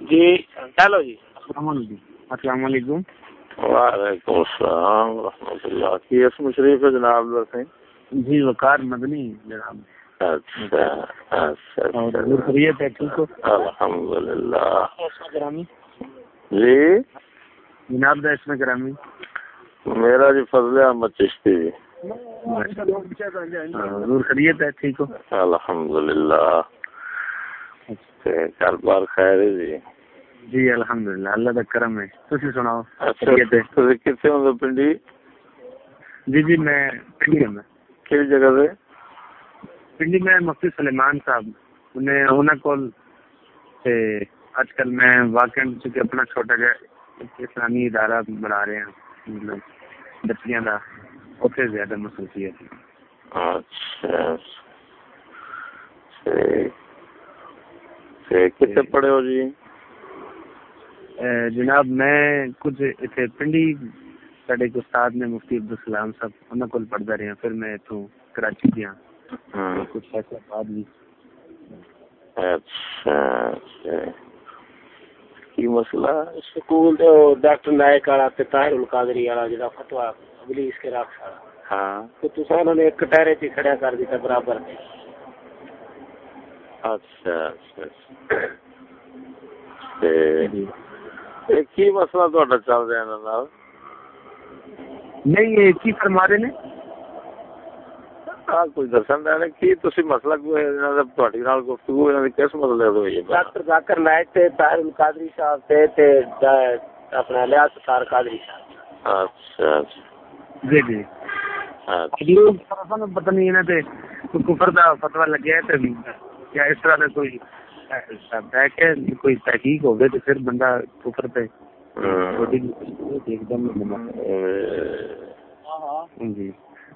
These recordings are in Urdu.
جی۔ چلو جی۔ السلام علیکم۔ السلام علیکم۔ وعلیکم السلام ورحمۃ اللہ۔ کی اسم شریف ہے جناب جی وقار مدنی جناب اچھا اچھا الحمد للہ جی؟ جناب دا اس میں گرامی؟ میرا جی فضل احمد چشتی۔ جی حضور خیریت ہے ٹھیک ہو؟ الحمد للہ بار خیر ہے جی۔ جی الحمد للہ اللہ کا کرم ہے۔ سناؤ اچھا تسی پنڈی؟ جی جی میں پنڈی ہوں جگہ سے؟ پنڈی میں مفتی سلیمان صاحب۔ انہیں انہوں کول تے کل میں واقع چونکہ اپنا چھوٹا جا اسلامی ادارہ بنا رہے ہیں مطلب بچیاں دا زیادہ مصروفیت ہے۔ اچھا۔ ٹھیک کتنے پڑھے ہو جی؟ جناب میں کچھ اتنے پنڈی سڈے استاد نے مفتی عبدالسلام صاحب انہوں کو پڑھتا رہا پھر میں اتوں کراچی گیا۔ ہاں۔ کچھ فیصلہ بعد بھی۔ اچھا اچھا۔ کی مسئلہ؟ سکول دے ڈاکٹر نائک والا تے طاہر القادری والا جڑا فتوا ابلیس کے راکھ والا۔ ہاں۔ تو تساں انہوں نے ایک کٹہرے چ کھڑا کر دیتا برابر۔ اچھا اچھا اچھا۔ تے یہ کی مسئلہ تہاڈا چل رہا ہے نال؟ نہیں یہ کی فرما رہے نے؟ آ کوئی دسن دے کی تسی مسئلہ کوئی انہاں دا تہاڈی نال گفتگو انہاں دی کس مسئلے تے ہوئی ہے؟ ڈاکٹر ذاکر نائک تے طاہر القادری صاحب تے تے دا- اپنا لیاس ستار قادری صاحب۔ اچھا اچھا۔ جی جی۔ لوگ طرفاں نوں پتہ نہیں انہاں تے کوئی کفر دا فتوا لگیا ہے تے یا اس طرح دا کوئی شبد ہے کوئی تحقیق ہوگی تو پھر بندہ کفر پہ ایک دم جی۔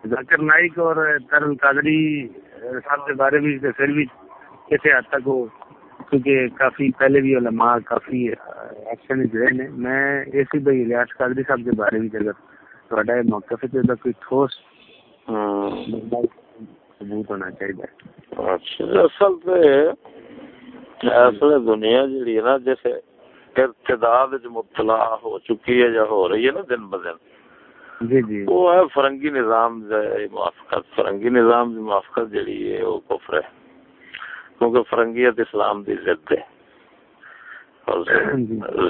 ذاکر نائک اور ترل قادری صاحب کے بارے میں پھر بھی کیسے حد تک وہ کیونکہ کافی پہلے بھی علماء کافی ایکشن جڑے نے میں اسی بھائی ریاض قادری صاحب کے بارے میں اگر تھوڑا موقف ہے تو کوئی ٹھوس ثبوت ہونا چاہیے۔ اصل تے اصل دنیا جڑی ہے نا جیسے ارتداد مبتلا ہو چکی ہے یا ہو رہی ہے نا دن بدن جی جی۔ وہ ہے فرنگی نظام موافقت۔ فرنگی نظام دی موافقت جڑی ہے وہ کفر ہے کیونکہ فرنگیت اسلام دی ضد ہے۔ اور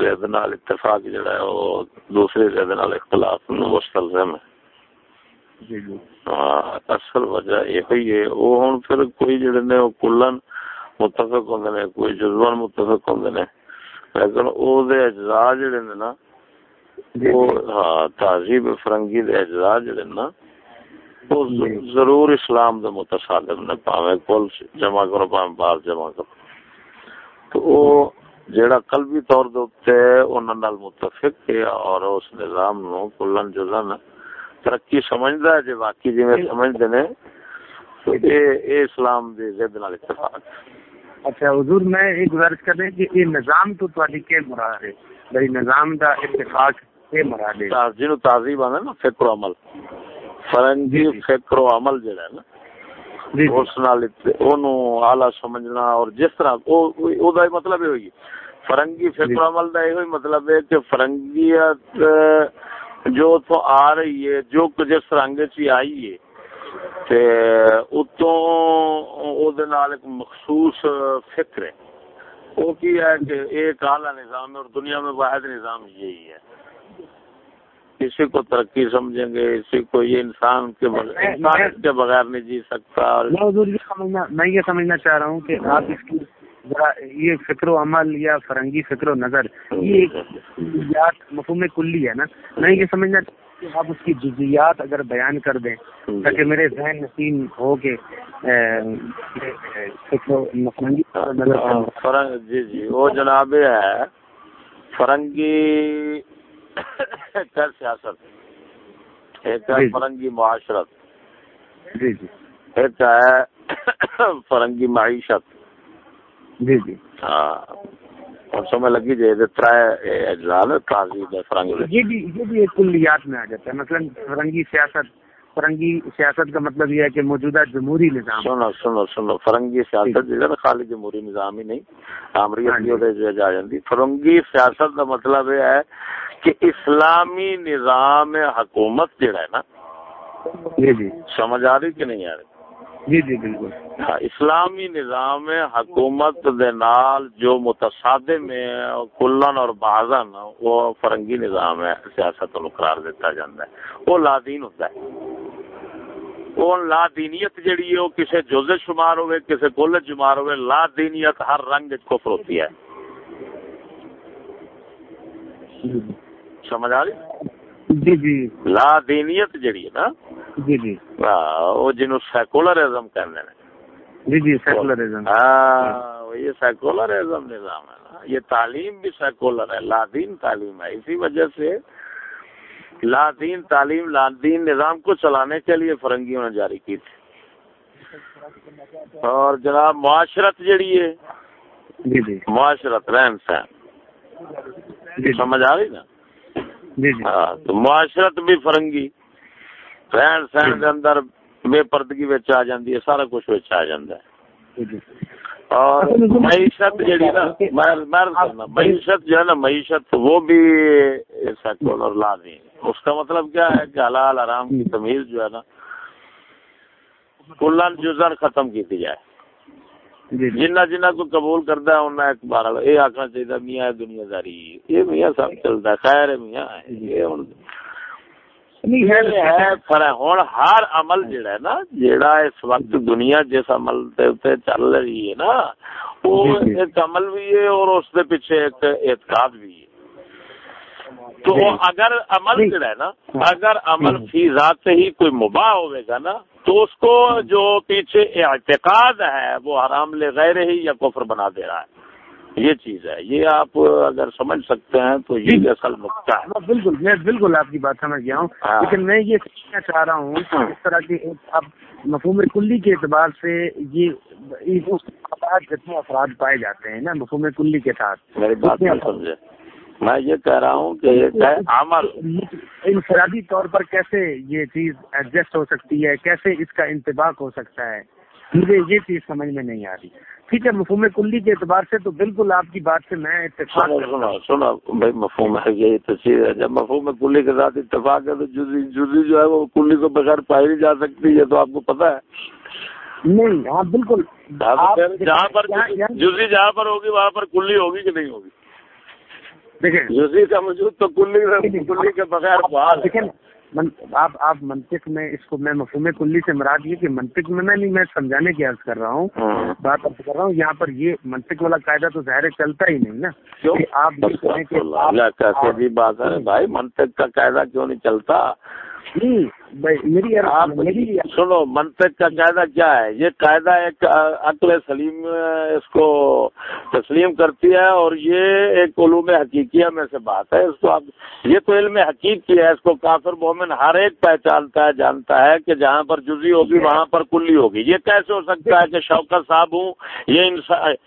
ضد نال اتفاق جڑا ہے وہ دوسری ضد نال اختلاف مستلزم ہے۔ جی جی اصل وجہ یہ ہوئی ہے۔ وہ ہن پھر کوئی جڑے نے وہ کلن متفق ہوندے نے کوئی جزوان متفق ہوندے نے لیکن او دے اجزاء جڑے نے نا جی وہ ہاں تہذیب فرنگی دے اجزاء جڑے نا وہ ضرور اسلام دے متصادم نے پاویں کل جمع کرو پاویں بار جمع کرو۔ تو وہ جیڑا قلبی طور دے اوتے انہاں نال متفق ہے اور اس نظام نو کلن جزن ترقی سمجھدا ہے جے واقعی جویں سمجھدے نے تو اے اے اسلام دے ضد نال اتفاق۔ ہے اچھا حضور میں ایک گزارش کر رہا کہ یہ نظام تو تواڈی کے مراد ہے؟ بھائی نظام دا اتفاق کے مراد ہے۔ تا- جنوں تہذیب آندا نا فکر و عمل۔ فرنگی جی، جی۔ فکر و عمل جڑا ہے نا جی جی۔ اس نال اونوں اعلی سمجھنا اور جس طرح او او دا مطلب یہ ہوئی۔ فرنگی فکر جی۔ و عمل دا یہ مطلب ہے کہ فرنگیت جو تو آ رہی ہے جو جس رنگ چ ہی آئی ہے تے اتوں او دے نال ایک مخصوص فکر ہے وہ کی ہے کہ ایک اعلیٰ نظام ہے اور دنیا میں واحد نظام یہی ہے کسی کو ترقی سمجھیں گے کسی کو یہ انسان کے بغیر انسان کے بغیر نہیں جی سکتا اور میں یہ سمجھنا چاہ رہا ہوں کہ آپ اس کی ذرا یہ فکر و عمل یا فرنگی فکر و نظر یہ ایک مفہوم کلی ہے نا؟ میں یہ سمجھنا کہ آپ اس کی جزیات اگر بیان کر دیں تاکہ میرے ذہن نشین ہو نظر ہاں، جی جی وہ جناب ہے فرنگی کر سیاست ایک ہے جی۔ فرنگی معاشرت جی جی۔ ایک ہے فرنگی معیشت۔ جی جی۔ ہاں۔ سمجھ لگی جی یہ ترائے تہذیب ہے بھی یہ بھی ایک کلیات میں آ جاتا ہے۔ مثلا فرنگی سیاست فرنگی سیاست کا مطلب یہ ہے کہ موجودہ جمہوری نظام۔ سنو سنو سنو۔ فرنگی سیاست جو ہے نا خالی جمہوری نظام ہی نہیں ہاں آمریت جی۔ جاندی۔ فرنگی سیاست کا مطلب یہ ہے کہ اسلامی نظام حکومت جڑا ہے نا جی جی۔ سمجھ آ رہی کہ نہیں آ رہی؟ جی جی بالکل۔ ہاں، اسلامی نظام حکومت دے نال جو متصادم ہے کلن اور بازن وہ فرنگی نظام ہے سیاست نو قرار دیتا جاتا ہے۔ وہ لا دین ہوتا ہے۔ وہ لا دینیت جڑی ہے وہ کسی جز شمار ہوئے کسی کل شمار ہوئے لا دینیت ہر رنگ وچ کفر ہوتی ہے۔ سمجھ آ رہی؟ جی جی۔ لا دینیت جڑی ہے نا؟ جی جی۔ ہاں، وہ جنوں سیکولرزم کہندے نے۔ جی جی سیکولرزم۔ ہاں یہ سیکولرزم نظام ہے نا۔ یہ تعلیم بھی سیکولر ہے لادین تعلیم ہے۔ اسی وجہ سے لادین تعلیم لادین نظام کو چلانے کے لیے فرنگیوں نے جاری کی تھی۔ اور جناب معاشرت جڑی ہے۔ جی جی۔ معاشرت رہن سہن۔ جی سمجھ آ رہی نا؟ ہاں تو معاشرت بھی فرنگی رہن سہن کے اندر بے پردگی وچ آ جاندی ہے سارا کچھ وچ آ جاندا ہے۔ جی اور معیشت جڑی نا میں کرنا معیشت جو ہے نا معیشت وہ بھی سیکولر لا دی۔ اس کا مطلب کیا ہے کہ حلال حرام کی تمیز جو ہے نا کلن جزن ختم کی جائے۔ جی جی جنہ جنہ کو قبول کرتا ہے انہیں ایک بار یہ آخنا چاہیے میاں دنیا داری۔ یہ میاں سب چلتا ہے۔ خیر میاں۔ یہ ہوں ہر عمل جڑا ہے نا جڑا اس وقت دنیا جس عمل تے چل رہی ہے نا وہ جی، جی۔ ایک عمل بھی ہے اور اس دے پیچھے ایک اعتقاد بھی ہے۔ تو جی۔ اگر عمل نہیں۔ جڑا ہے نا ہاں۔ اگر عمل ہوں۔ فی ذات ہی کوئی مباح ہوئے گا نا تو اس کو جو پیچھے اعتقاد ہے وہ حرام لے غیر ہی یا کفر بنا دے رہا ہے یہ چیز ہے یہ آپ اگر سمجھ سکتے ہیں تو جی۔ یہ اصل نقطہ ہے ہاں، بالکل میں بالکل آپ کی بات سمجھ گیا ہوں ہاں۔ لیکن میں یہ کہنا چاہ رہا ہوں کہ اس طرح کے اب مفہوم کلی کے اعتبار سے یہ جتنے افراد پائے جاتے ہیں نا مفہوم کلی کے ساتھ میری بات سمجھے میں یہ کہہ رہا ہوں کہ یہ ہے؟ عمل. انفرادی طور پر کیسے یہ چیز ایڈجسٹ ہو سکتی ہے؟ کیسے اس کا انتباق ہو سکتا ہے؟ مجھے یہ چیز سمجھ میں نہیں آ رہی۔ ٹھیک ہے مفہوم کلی کے اعتبار سے تو بالکل آپ کی بات سے میں اتفاق سنو بھائی مفہوم ہے یہی چیز ہے۔ جب مفہوم کلی کے ساتھ اتفاق ہے تو جزی جزی جو ہے وہ کلی کو بغیر پائی نہیں جا سکتی یہ تو آپ کو پتا ہے۔ نہیں ہاں بالکل۔ ہاں جہاں پر یہاں- جزی جہاں پر ہوگی وہاں پر کلی ہوگی کہ نہیں ہوگی؟ دیکھیں جزی کا وجود تو کلی کلی کے بغیر بحال دیکھیں ہے۔ نا، من- آپ آپ منطق میں اس کو میں مفہوم کلی سے مراد یہ کہ منطق میں میں نہیں میں سمجھانے کی عرض کر رہا ہوں ہاں۔ بات اب کر رہا ہوں یہاں پر یہ منطق والا قاعدہ تو ظاہر ہے چلتا ہی نہیں نا۔ آپ یہ کہیں کہ بھائی منطق کا قاعدہ کیوں نہیں چلتا؟ میری سنو منطق کا قاعدہ کیا ہے؟ یہ قاعدہ ایک عقل سلیم اس کو تسلیم کرتی ہے اور یہ ایک علوم حقیقیہ میں سے بات ہے۔ اس کو یہ تو علم حقیقی ہے اس کو کافر مومن ہر ایک پہچانتا ہے جانتا ہے کہ جہاں پر جزی ہوگی وہاں پر کلی ہوگی۔ یہ کیسے ہو سکتا ہے کہ شوکت صاحب ہوں؟ یہ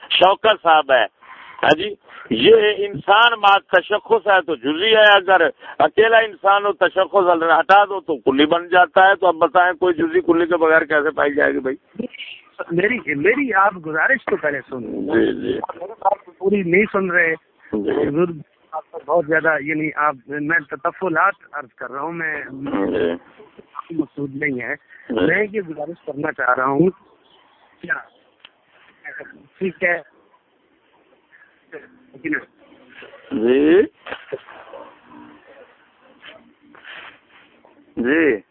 شوکت صاحب ہے۔ ہاں جی یہ انسان بات تشخص ہے تو جزی ہے۔ اگر اکیلا انسان ہو تشخص ہٹا دو تو کلی بن جاتا ہے۔ تو اب بتائیں کوئی جزی کلی کے بغیر کیسے پائی جائے گی بھائی؟ میری میری آپ گزارش تو پہلے سن جی جی۔ پوری نہیں سن رہے۔ جی۔ آپ کو بہت زیادہ یعنی آپ میں تطفلات عرض کر رہا ہوں میں جی۔ مقصود نہیں ہے۔ میں یہ گزارش کرنا چاہ رہا ہوں۔ کیا؟ ٹھیک ہے۔ جی۔ جی۔